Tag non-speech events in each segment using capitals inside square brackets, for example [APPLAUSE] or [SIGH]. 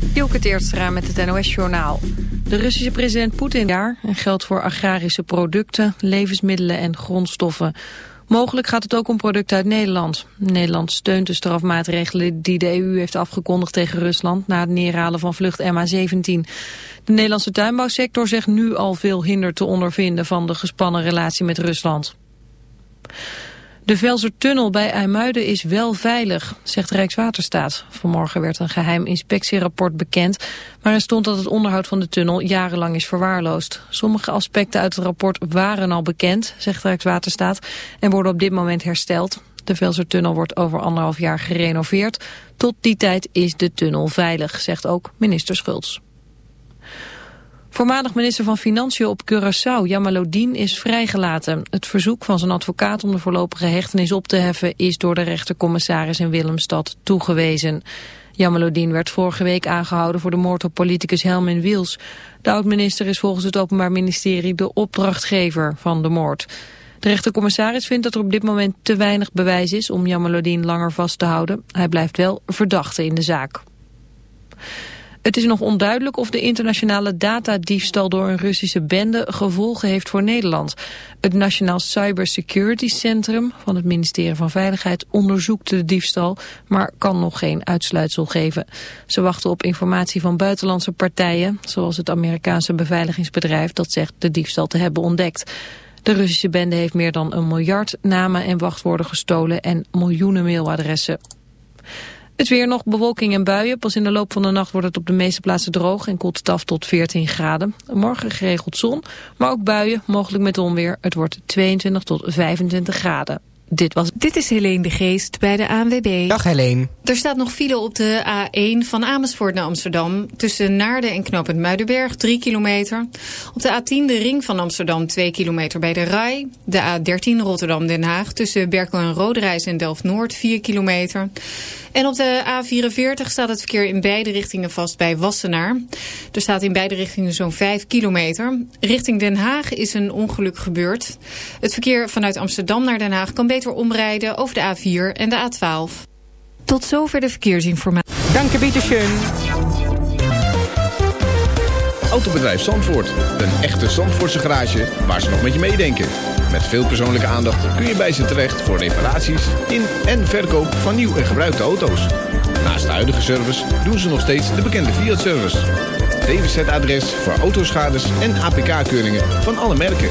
Dielke Teertstra met het NOS-journaal. De Russische president Poetin daar en geldt voor agrarische producten, levensmiddelen en grondstoffen. Mogelijk gaat het ook om producten uit Nederland. Nederland steunt de strafmaatregelen die de EU heeft afgekondigd tegen Rusland... na het neerhalen van vlucht MH17. De Nederlandse tuinbouwsector zegt nu al veel hinder te ondervinden... van de gespannen relatie met Rusland. De Velsertunnel bij IJmuiden is wel veilig, zegt Rijkswaterstaat. Vanmorgen werd een geheim inspectierapport bekend... maar er stond dat het onderhoud van de tunnel jarenlang is verwaarloosd. Sommige aspecten uit het rapport waren al bekend, zegt Rijkswaterstaat... en worden op dit moment hersteld. De Velsertunnel wordt over anderhalf jaar gerenoveerd. Tot die tijd is de tunnel veilig, zegt ook minister Schultz. Voormalig minister van Financiën op Curaçao, Jamalodin, is vrijgelaten. Het verzoek van zijn advocaat om de voorlopige hechtenis op te heffen... is door de rechtercommissaris in Willemstad toegewezen. Jamalodin werd vorige week aangehouden voor de moord op politicus Helmin Wiels. De oud-minister is volgens het Openbaar Ministerie de opdrachtgever van de moord. De rechtercommissaris vindt dat er op dit moment te weinig bewijs is om Jamalodin langer vast te houden. Hij blijft wel verdachte in de zaak. Het is nog onduidelijk of de internationale datadiefstal door een Russische bende gevolgen heeft voor Nederland. Het Nationaal Cybersecurity Centrum van het ministerie van Veiligheid onderzoekt de diefstal, maar kan nog geen uitsluitsel geven. Ze wachten op informatie van buitenlandse partijen, zoals het Amerikaanse beveiligingsbedrijf dat zegt de diefstal te hebben ontdekt. De Russische bende heeft meer dan een miljard namen en wachtwoorden gestolen en miljoenen mailadressen. Het weer nog bewolking en buien. Pas in de loop van de nacht wordt het op de meeste plaatsen droog en koelt het af tot 14 graden. Morgen geregeld zon, maar ook buien, mogelijk met onweer. Het wordt 22 tot 25 graden. Dit, was... Dit is Helene de Geest bij de ANWB. Dag Helene. Er staat nog file op de A1 van Amersfoort naar Amsterdam. Tussen Naarden en Knoopend Muidenberg, 3 kilometer. Op de A10 de ring van Amsterdam, 2 kilometer bij de Rai. De A13 Rotterdam-Den Haag tussen Berkel en Roderijs en Delft-Noord, 4 kilometer. En op de A44 staat het verkeer in beide richtingen vast bij Wassenaar. Er staat in beide richtingen zo'n 5 kilometer. Richting Den Haag is een ongeluk gebeurd. Het verkeer vanuit Amsterdam naar Den Haag kan beter omrijden over de A4 en de A12. Tot zover de verkeersinformatie. Dank je, bitteschön. Autobedrijf Zandvoort. Een echte Zandvoortse garage waar ze nog met je meedenken. Met veel persoonlijke aandacht kun je bij ze terecht voor reparaties in en verkoop van nieuw en gebruikte auto's. Naast de huidige service doen ze nog steeds de bekende Fiat-service. DWZ-adres voor autoschades en APK-keuringen van alle merken.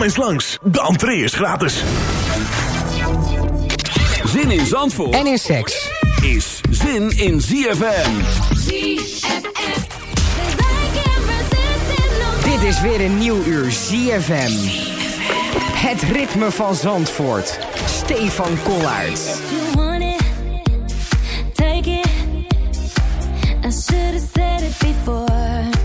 Kom eens langs, de entree is gratis. Zin in Zandvoort En in seks. is zin in ZFM. Dit is weer een nieuw uur ZFM. Het ritme van Zandvoort. Stefan Kollaert. you want it, take it. I should have said it before.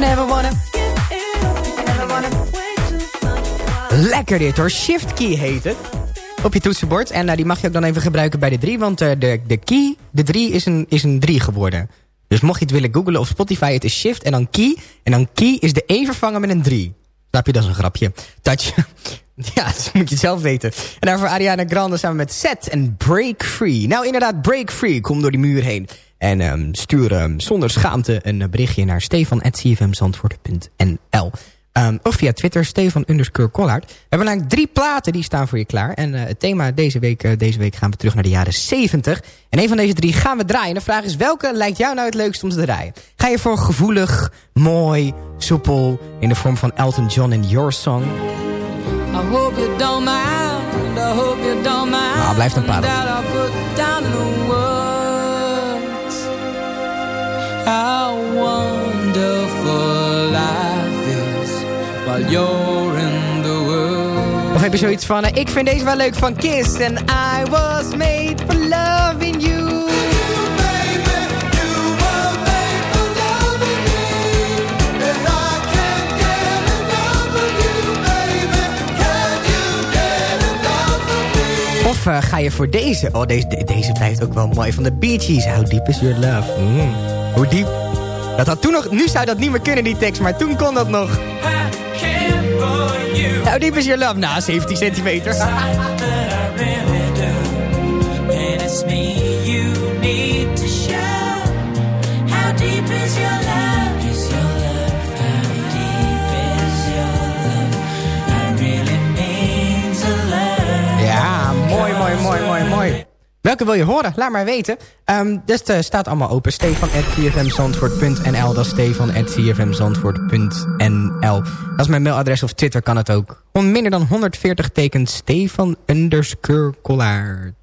Wanna... Never wanna... Lekker dit hoor. Shift key heet het. Op je toetsenbord. En eh, die mag je ook dan even gebruiken bij de 3. Want eh, de, de key, de 3 is een, is een 3 geworden. Dus mocht je het willen googlen op Spotify, het is shift en dan key. En dan key is de E vervangen met een 3. Snap je? Dat is een grapje. Touch. [LAUGHS] Ja, dat moet je zelf weten. En daarvoor Ariana Grande samen met Set en Break Free. Nou, inderdaad, Break Free. Kom door die muur heen. En um, stuur um, zonder schaamte een berichtje naar stefan.cfmzandvoort.nl um, Of via Twitter, Stefan underscore Collard. We hebben eigenlijk drie platen die staan voor je klaar. En uh, het thema deze week, uh, deze week gaan we terug naar de jaren 70. En een van deze drie gaan we draaien. De vraag is, welke lijkt jou nou het leukst om te draaien? Ga je voor gevoelig, mooi, soepel... in de vorm van Elton John en Your Song... I hope you don't mind. I hope you don't mind. Nou, blijft een paar. How wonderful life is while you're in the world. Of heb zoiets van, uh, ik vind deze wel leuk van Kiss. And I was made for loving you. Of uh, ga je voor deze? Oh, deze, de, deze blijft ook wel mooi. Van de Bee Gees. How deep is your love? Mm. Hoe diep? Dat had toen nog... Nu zou dat niet meer kunnen, die tekst. Maar toen kon dat nog. How deep is your love? Nou, 17 centimeter. Ja, mooi, mooi, mooi, mooi, mooi. Welke wil je horen? Laat maar weten. Um, dus het uh, staat allemaal open. Stefan.cfmzandvoort.nl Dat is Stefan.cfmzandvoort.nl Dat is mijn mailadres of Twitter kan het ook. Om minder dan 140 tekens Stefan underscore.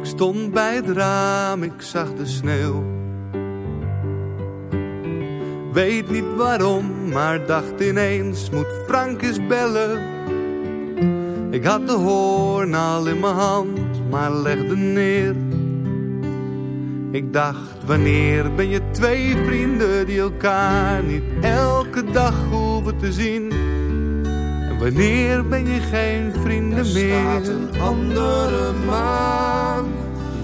Ik stond bij het raam, ik zag de sneeuw. Weet niet waarom, maar dacht ineens, moet Frank eens bellen. Ik had de hoorn al in mijn hand, maar legde neer. Ik dacht, wanneer ben je twee vrienden die elkaar niet elke dag hoeven te zien? En wanneer ben je geen vrienden meer? een andere maan,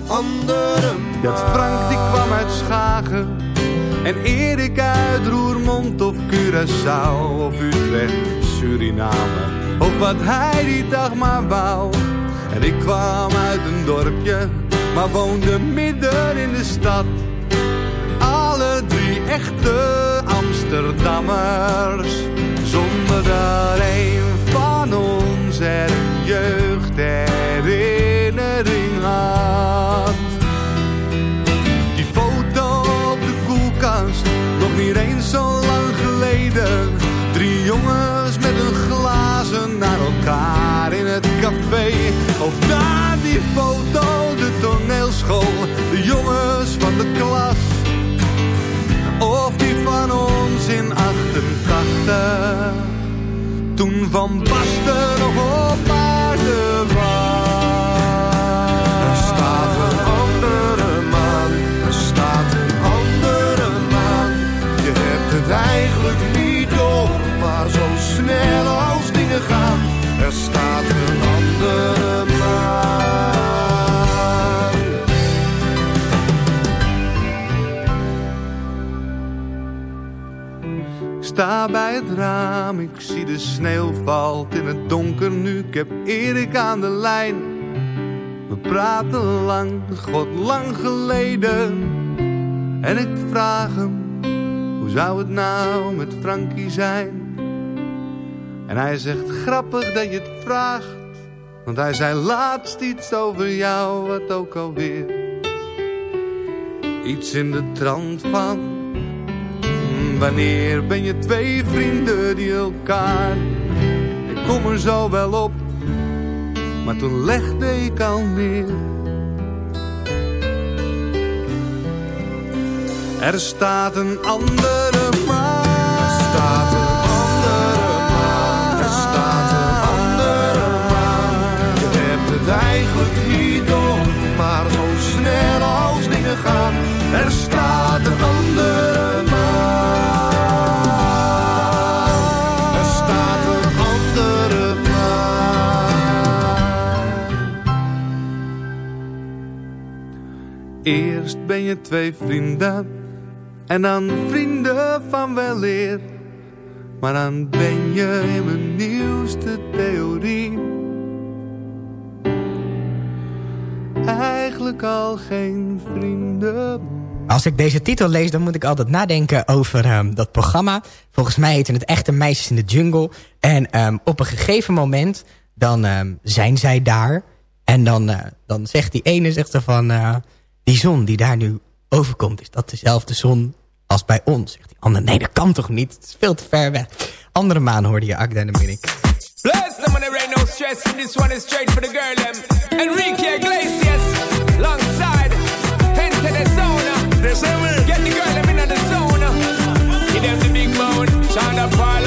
andere maan. Dat Frank die kwam uit Schagen en Erik uit Roermond of Curaçao of Utrecht, Suriname. Of wat hij die dag maar wou. En ik kwam uit een dorpje, maar woonde midden in de stad. Alle drie echte Amsterdammers. Zonder dat een van ons een jeugdherinnering Drie jongens met hun glazen naar elkaar in het café. Of daar die foto, de toneelschool, de jongens van de klas. Of die van ons in 88, toen Van Basten nog op bij het raam, ik zie de sneeuw valt in het donker nu. Ik heb Erik aan de lijn. We praten lang, god lang geleden. En ik vraag hem, hoe zou het nou met Frankie zijn? En hij zegt, grappig dat je het vraagt. Want hij zei laatst iets over jou, wat ook alweer. Iets in de trant van Wanneer ben je twee vrienden die elkaar Ik kom er zo wel op Maar toen legde ik al neer Er staat een andere maan. Er staat een andere maan. Er staat een andere maan. Je hebt het eigenlijk niet door Maar zo snel als dingen gaan ben je twee vrienden en dan vrienden van wel eer. Maar dan ben je in mijn nieuwste theorie. Eigenlijk al geen vrienden Als ik deze titel lees, dan moet ik altijd nadenken over ehm, dat programma. Volgens mij heette het Echte Meisjes in de Jungle. En ehm, op een gegeven moment, dan ehm, zijn zij daar. En dan, eh, dan zegt die ene, zegt ze van... eh, die zon die daar nu overkomt, is dat dezelfde zon als bij ons? Zegt die ander, nee, dat kan toch niet? Het is veel te ver weg. Andere maan hoorde je Akda en de Munnik. Bless them when there ain't no stress. And this one is straight for the girl, them. Enrique Iglesias, alongside. Enter the zone. Get the girl, them in the zone. Give them the big moan. Shine Paul,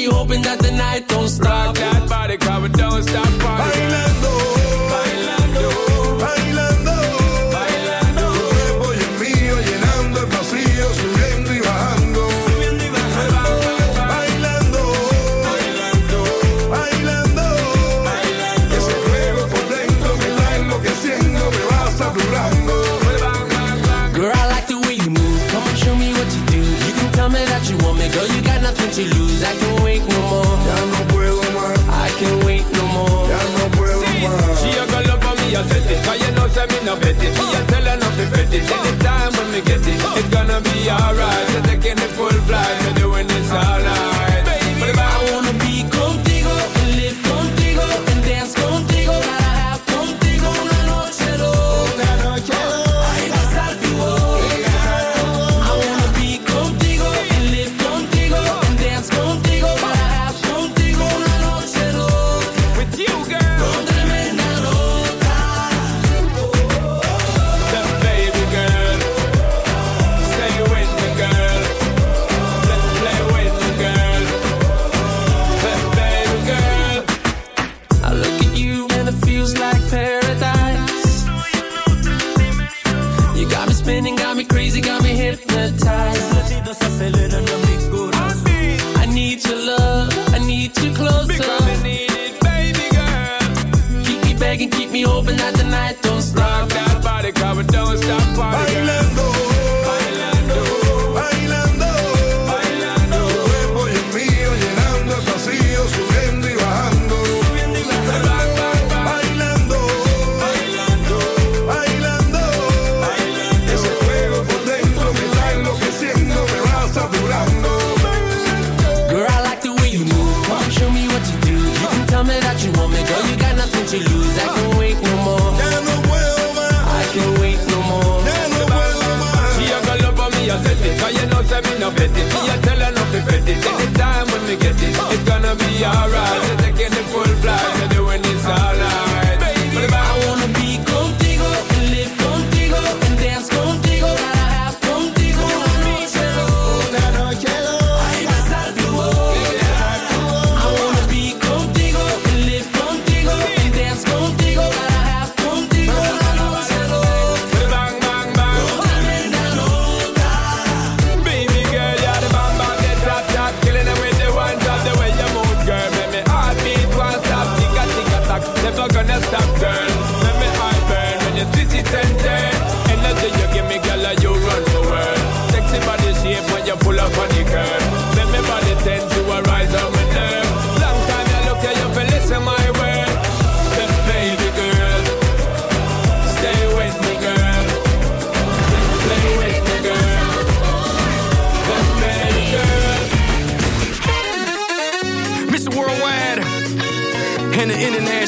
me hoping that the night don't stop. Rock that body, come and don't stop partying. Bailando, Bailando, bailando, bailando. tu cuerpo y el mío llenando el vacío, subiendo y bajando. Subiendo y bajando, Bailando, bailando, bailando. bailando. ese fuego por dentro me va enloqueciendo, me va saturando. Girl, I like the way you move. Come and show me what you do. You can tell me that you want me, girl. You got nothing to lose. I set it. Cause you know, say me no bet it. A tell her to bet it. Anytime when me get it, it's gonna be alright. We're taking it full flight.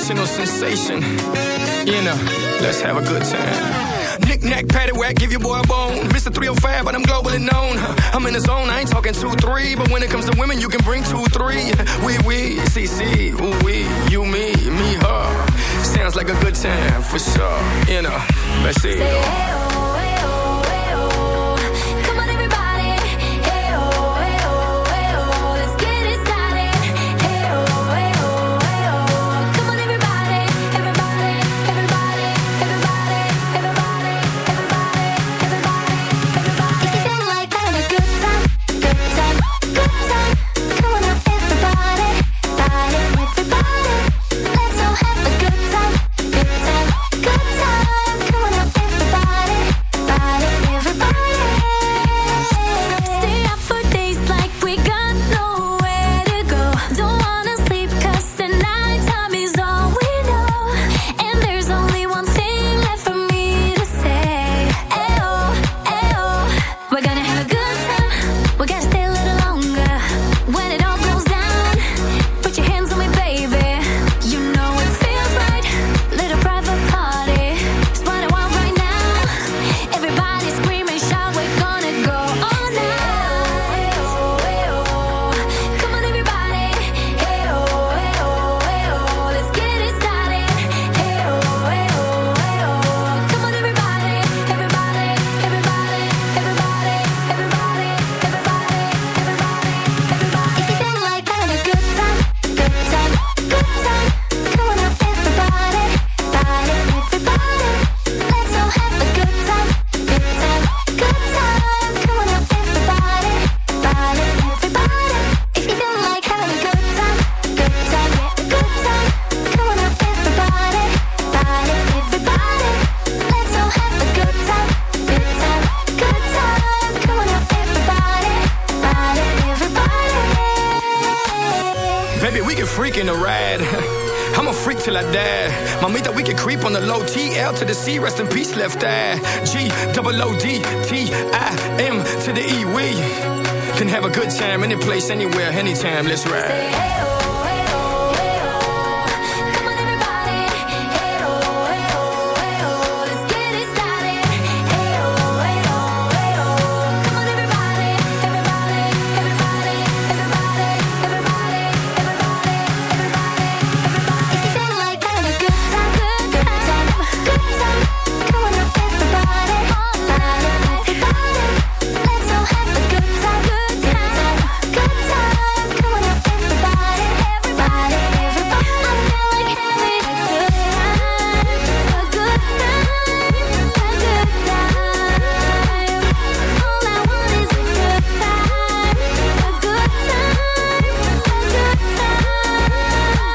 International sensation. You know, let's have a good time. Knick knack, patty whack, give your boy a bone. Mr. 305, but I'm globally known. I'm in the zone, I ain't talking 2 3. But when it comes to women, you can bring 2 3. [LAUGHS] We, we, CC, ooh, we, you, me, me, her. Sounds like a good time for sure. You know, let's see. Left eye. G double O D T I M to the E. We can have a good time any place, anywhere, anytime. Let's ride.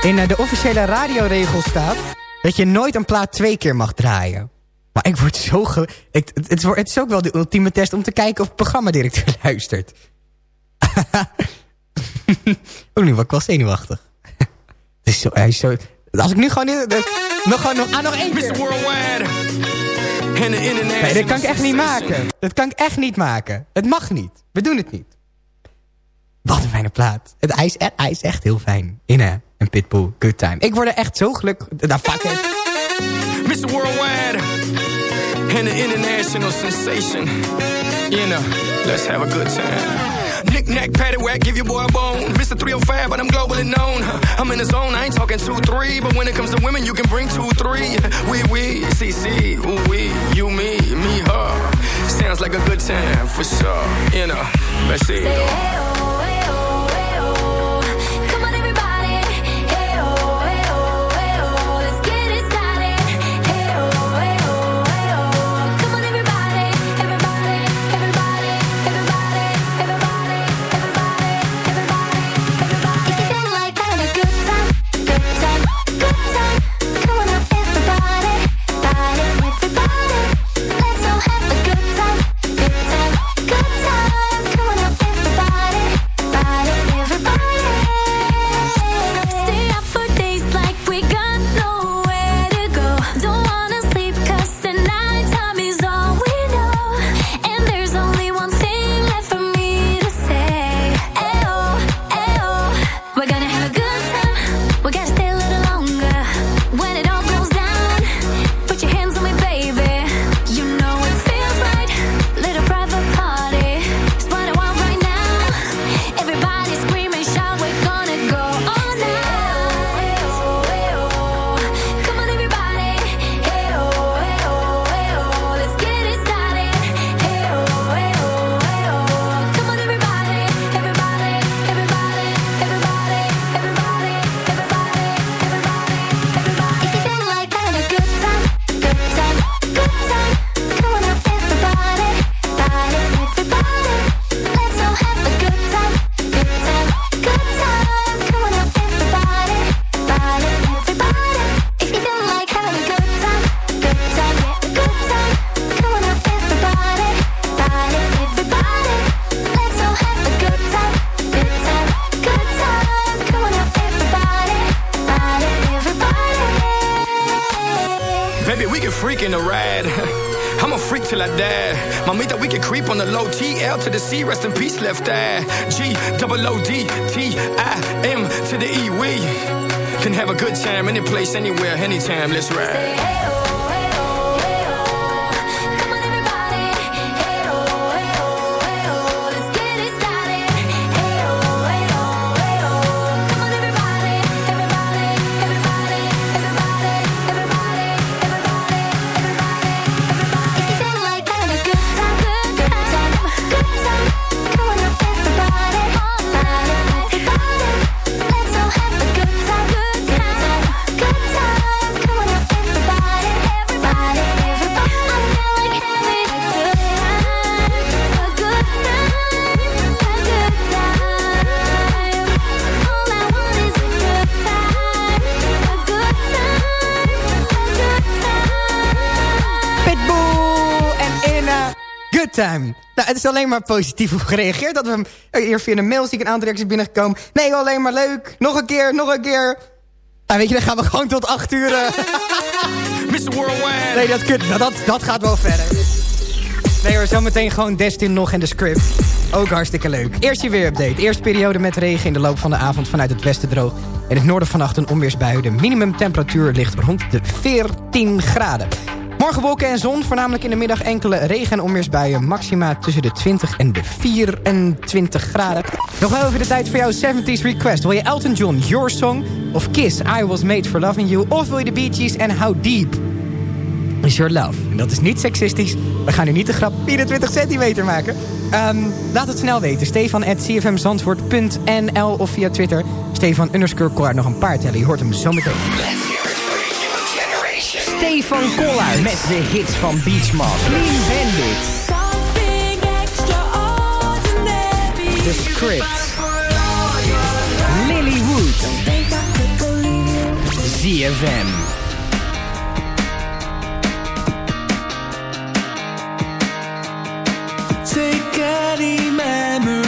In de officiële radioregel staat dat je nooit een plaat twee keer mag draaien. Maar ik word zo ge... Ik, het, het, het is ook wel de ultieme test om te kijken of de programmadirecteur [LAUGHS] luistert. [LAUGHS] oh, nu word ik wel zenuwachtig. [LAUGHS] het is zo, hij is zo... Als ik nu gewoon... in- eh, Nog, gewoon nog, ah, nog één keer. Nee, dit kan ik echt niet maken. Dat kan ik echt niet maken. Het mag niet. We doen het niet. Wat een fijne plaat. Het, hij, is, hij is echt heel fijn. Inne en Pitbull, good time. Ik word er echt zo gelukkig... Nou, fuck it. Mr. Worldwide and the international sensation. You know, let's have a good time. Knick knack, patty whack, give your boy a bone. Mr. 305, but I'm globally known. I'm in the zone, I ain't talking two, three. But when it comes to women, you can bring two, three. [LAUGHS] We, we, CC, ooh, we, you, me, me, her. Sounds like a good time for sure. You know, let's see. Left eye. G double O D T I M to the E. We can have a good time any place, anywhere, anytime. Let's ride. Time. Nou, het is alleen maar positief op gereageerd. Dat we hem hier via een mail zie ik een aantal reacties binnengekomen. Nee, alleen maar leuk. Nog een keer, nog een keer. Nou, weet je, dan gaan we gewoon tot acht uur. eh. [LAUGHS] Mr. Worldwide. Nee, dat, nou, dat, dat gaat wel verder. Nee hoor, zometeen gewoon Destin nog en de script. Ook hartstikke leuk. Eerst je weerupdate. Eerste periode met regen in de loop van de avond vanuit het westen droog. In het noorden vannacht een onweersbui. De minimumtemperatuur ligt rond de 14 graden. Morgen wolken en zon, voornamelijk in de middag enkele regen- en onweersbuien. Maxima tussen de 20 en de 24 graden. Nog wel even de tijd voor jouw 70s request. Wil je Elton John, Your Song? Of Kiss, I Was Made For Loving You? Of wil je de Bee Gees en How Deep? Is Your Love. En dat is niet seksistisch. We gaan nu niet de grap 24 centimeter maken. Ehm, laat het snel weten. Stefan at cfmzandvoort.nl of via Twitter. Stefan underscore nog een paar tellen. Je hoort hem zo meteen. Stefan Koller met de hits van Beachmart. Clean Bandit. The Script. Lilywood. ZFM. Take any memory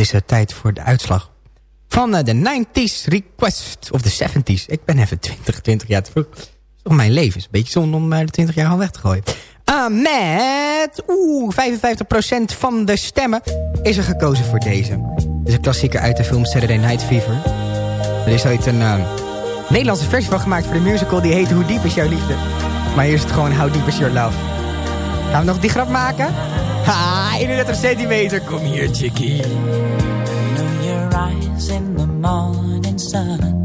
is het tijd voor de uitslag van eh, de 90s Request. Of de 70s. Ik ben even 20, 20 jaar te vroeg. Toch mijn leven. is een beetje zonde om eh, de 20 jaar al weg te gooien. Ah, met oeh, 55% van de stemmen is er gekozen voor deze. Dit is een klassieke uit de film Saturday Night Fever. Er is ooit een Nederlandse versie van gemaakt voor de musical. Die heet Hoe Diep Is Jouw Liefde? Maar hier is het gewoon How Deep Is Your Love. Gaan we nog die grap maken? Ha, 31 centimeter. Kom hier, chickie. Know your eyes in the morning sun.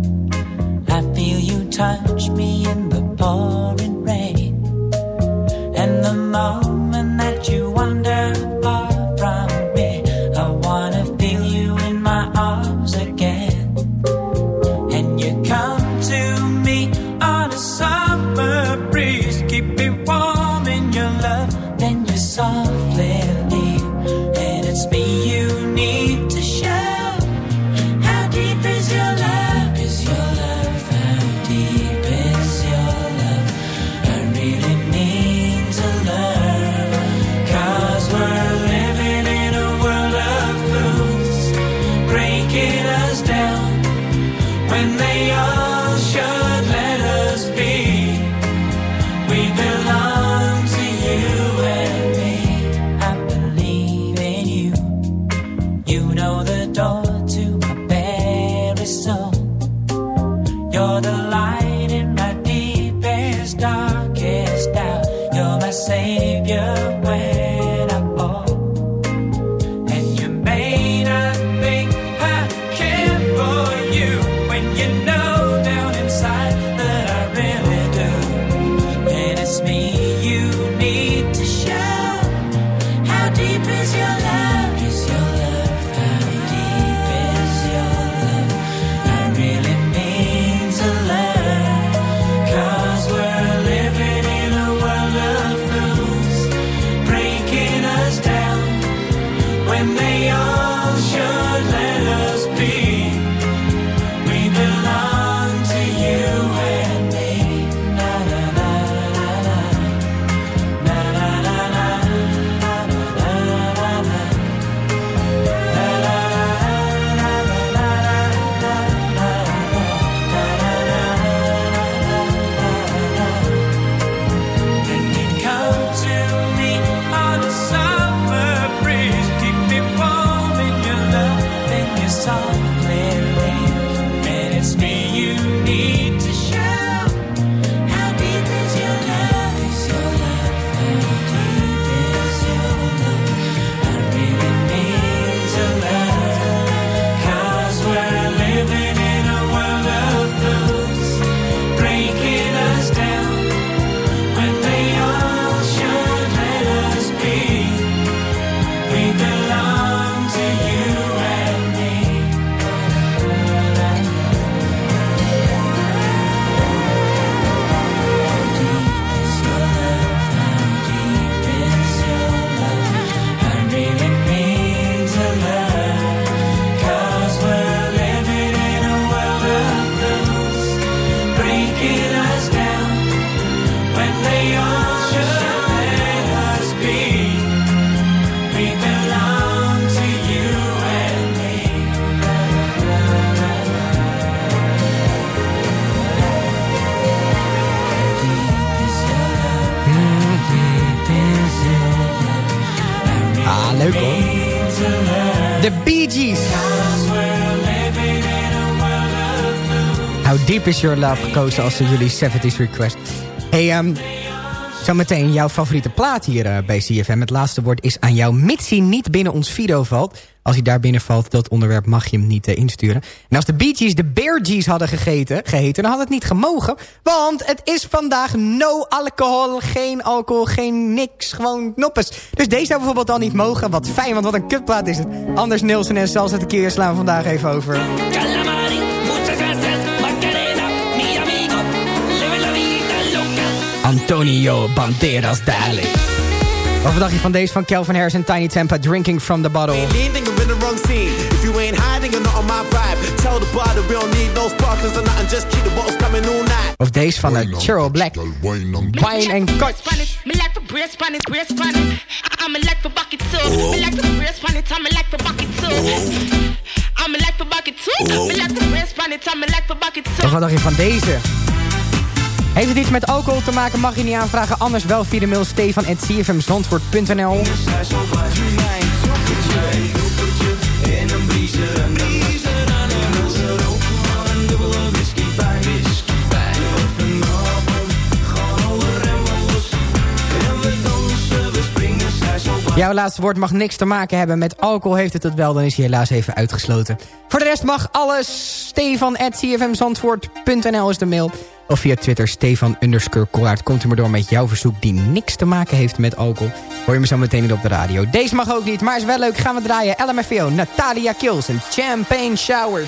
I feel you touch me in the pouring rain. And the morning Deep Is Your Love gekozen als jullie 70s request. Hey, ehm zometeen jouw favoriete plaat hier eh, bij CFM. Het laatste woord is aan jou, mits hij niet binnen ons video valt. Als hij daar binnen valt, dat onderwerp mag je hem niet eh, insturen. En als de Bee Gees de Bear Gees hadden gegeten, geheten, dan had het niet gemogen. Want het is vandaag no alcohol, geen alcohol, geen niks, gewoon noppes. Dus deze zou bijvoorbeeld al niet mogen. Wat fijn, want wat een kutplaat is het. Anders Nielsen en Salsa het keer slaan vandaag even over. Antonio Banderas Dali. Wat dacht je van deze van Calvin Harris en Tiny Tampa, Drinking from the Bottle? Then you're in the wrong scene. If you ain't hiding, you're not on my vibe. Tell the bar that we don't need no sparklers or nothing. Just keep the bottles coming all night. Of deze van uh, Cheryl Black. Wine and Cut. Of wat dacht je van deze? Heeft het iets met alcohol te maken, mag je niet aanvragen. Anders wel via de mail stefan.cfmzandvoort.nl. Jouw laatste woord mag niks te maken hebben met alcohol. Heeft het het wel, dan is hij helaas even uitgesloten. Voor de rest mag alles. Stefan.cfmzandvoort.nl is de mail. Of via Twitter Stefan. Komt u maar door met jouw verzoek die niks te maken heeft met alcohol. Hoor je me zo meteen op de radio. Deze mag ook niet, maar is wel leuk. Gaan we draaien. LMFAO, Natalia Kills en Champagne Shower.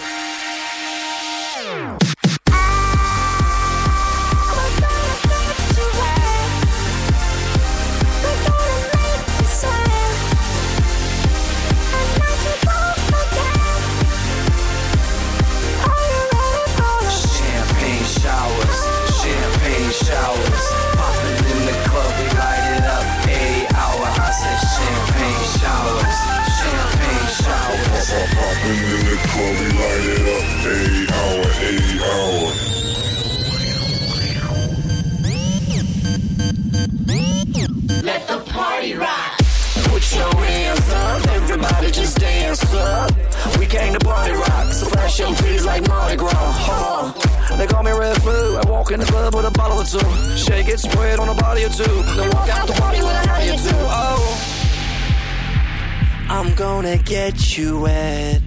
Let the party rock. Put your hands up, everybody just dance up. We came to party rock, so flash your like? They call me. I walk in the club with a bottle or two. Shake it, spray it on a body or two. Then walk out the party with or two. Oh. I'm gonna get you wet.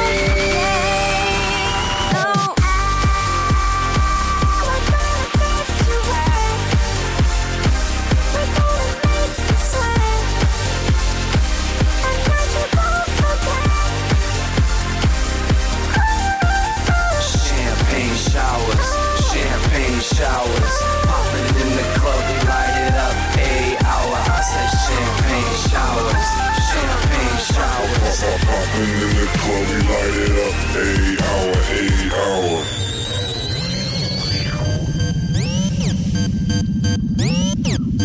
Club, we light it up. Eight hour, eight hour.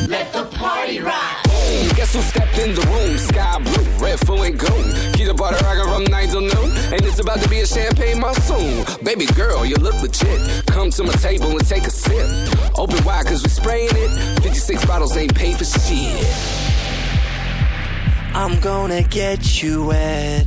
Let the party rock. Boom, guess who stepped in the room? Sky blue, red, full and gold. Keep the butter rockin' from 9 till noon. And it's about to be a champagne monsoon. Baby girl, you look legit. Come to my table and take a sip. Open wide, cause we spraying it. 56 bottles ain't paid for shit. I'm gonna get you wet.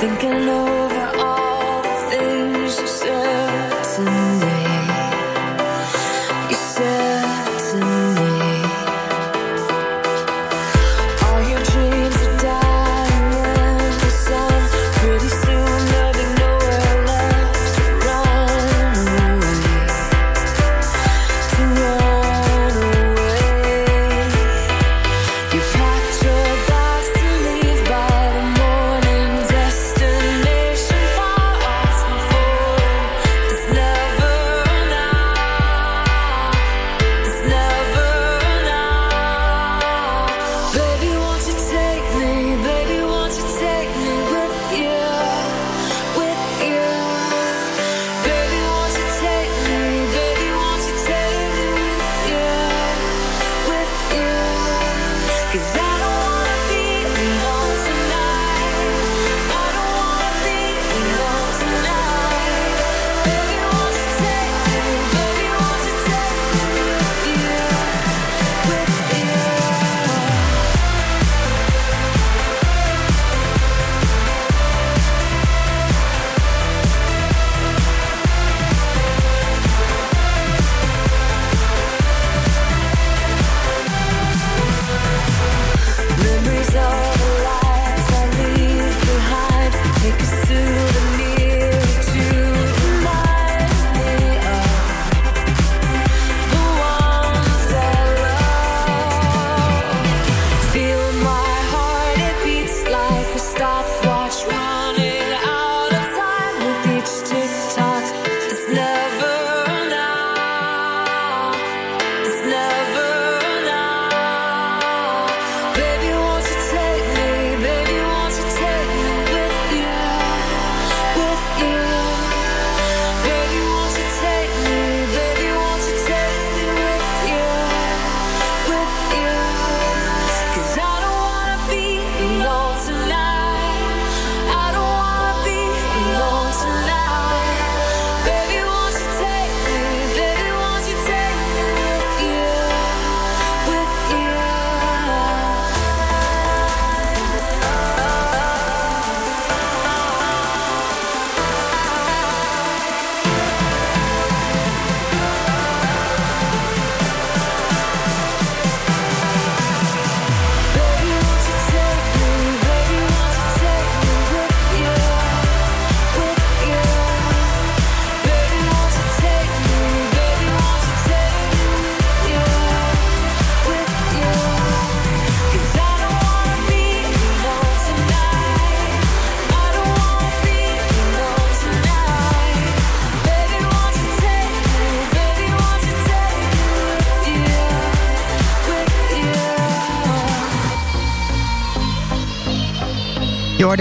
thinking of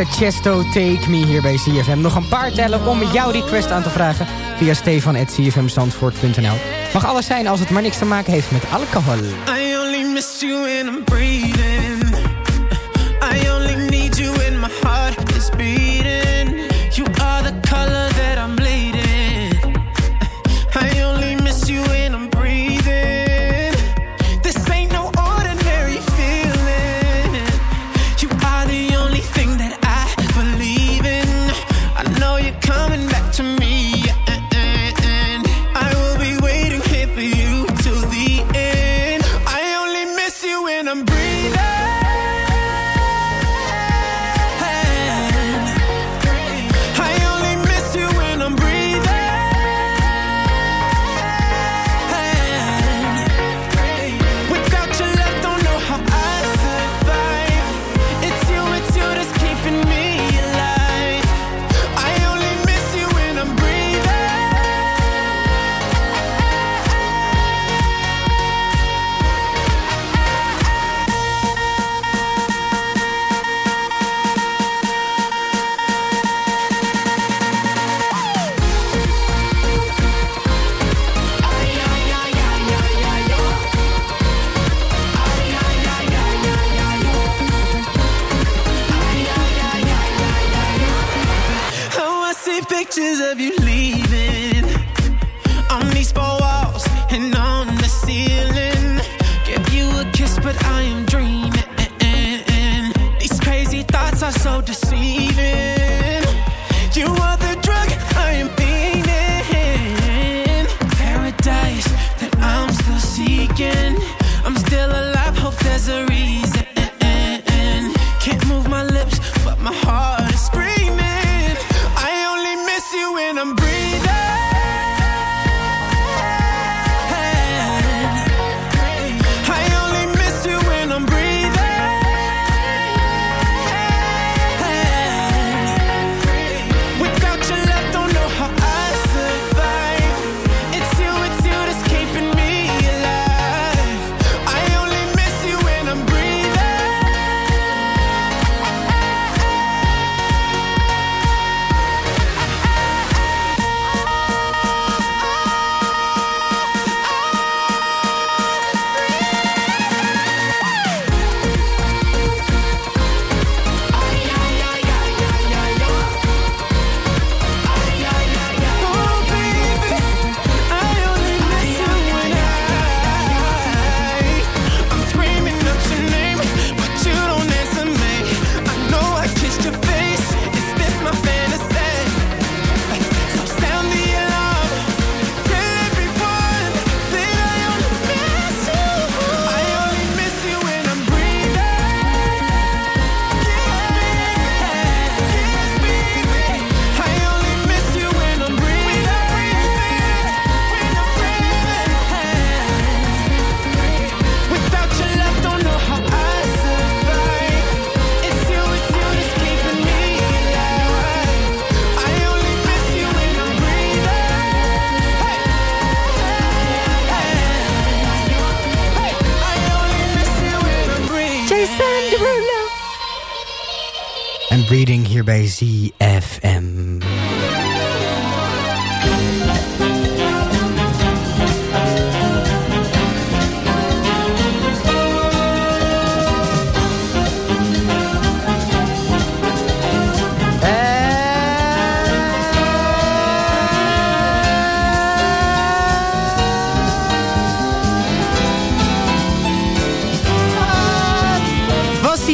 Chesto Take Me hier bij CFM. Nog een paar tellen om jouw request aan te vragen via stefan.cfmzandvoort.nl. Mag alles zijn als het maar niks te maken heeft met alcohol. I only miss you when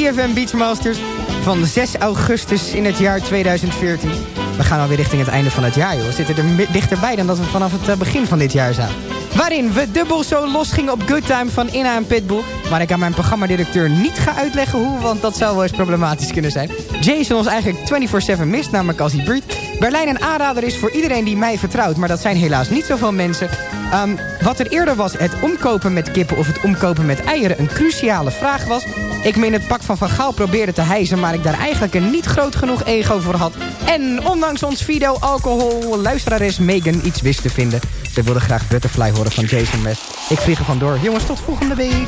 CFM Beachmasters van 6 augustus in het jaar 2014. We gaan alweer richting het einde van het jaar, joh. We zitten er dichterbij dan dat we vanaf het eh, begin van dit jaar zaten. Waarin we dubbel zo losgingen op Good Time van Inna en Pitbull. Maar ik aan mijn programmadirecteur niet ga uitleggen hoe, want dat zou wel eens problematisch kunnen zijn. Jason ons eigenlijk 24-7 mist, namelijk als hij breed. Berlijn een aanrader is voor iedereen die mij vertrouwt, maar dat zijn helaas niet zoveel mensen. Ehm, wat er eerder was, het omkopen met kippen of het omkopen met eieren, een cruciale vraag was. Ik me in het pak van Van Gaal probeerde te hijsen, maar ik daar eigenlijk een niet groot genoeg ego voor had. En ondanks ons video alcohol luisterares Megan iets wist te vinden. Ze wilde graag Butterfly horen van Jason Mess. Ik vlieg er vandoor. Jongens, tot volgende week.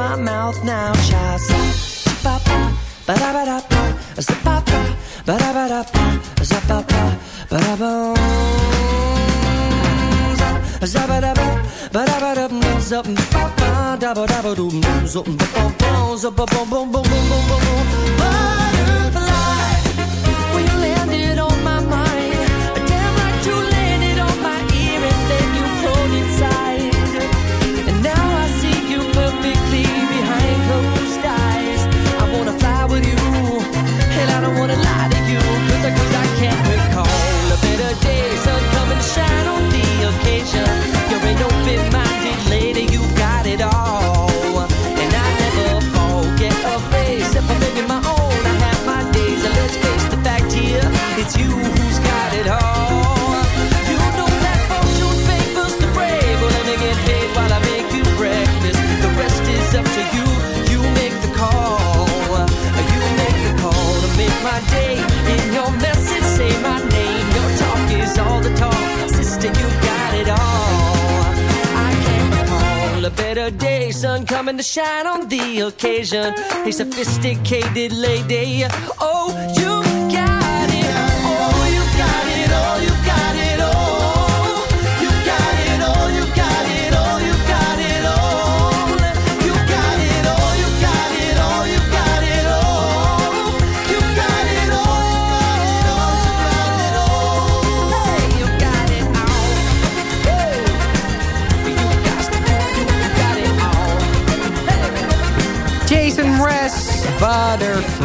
my mouth now. Shazza, ba-ba, ba-da-ba-da-ba, za-ba-ba, ba-da-ba-da-ba, za-ba-ba, ba-da-ba-dum, zabba-ba, zabba-ba-ba. Sophisticated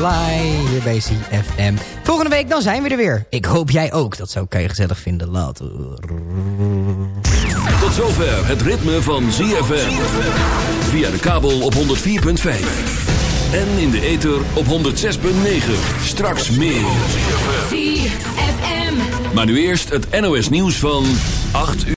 Butterfly, hier bij CFM. Volgende week dan zijn we er weer. Ik hoop jij ook. Dat zou ik je gezellig vinden. Later. Tot zover het ritme van ZFM. Via de kabel op 104.5. En in de ether op 106.9. Straks meer. ZFM. Maar nu eerst het NOS nieuws van 8 uur.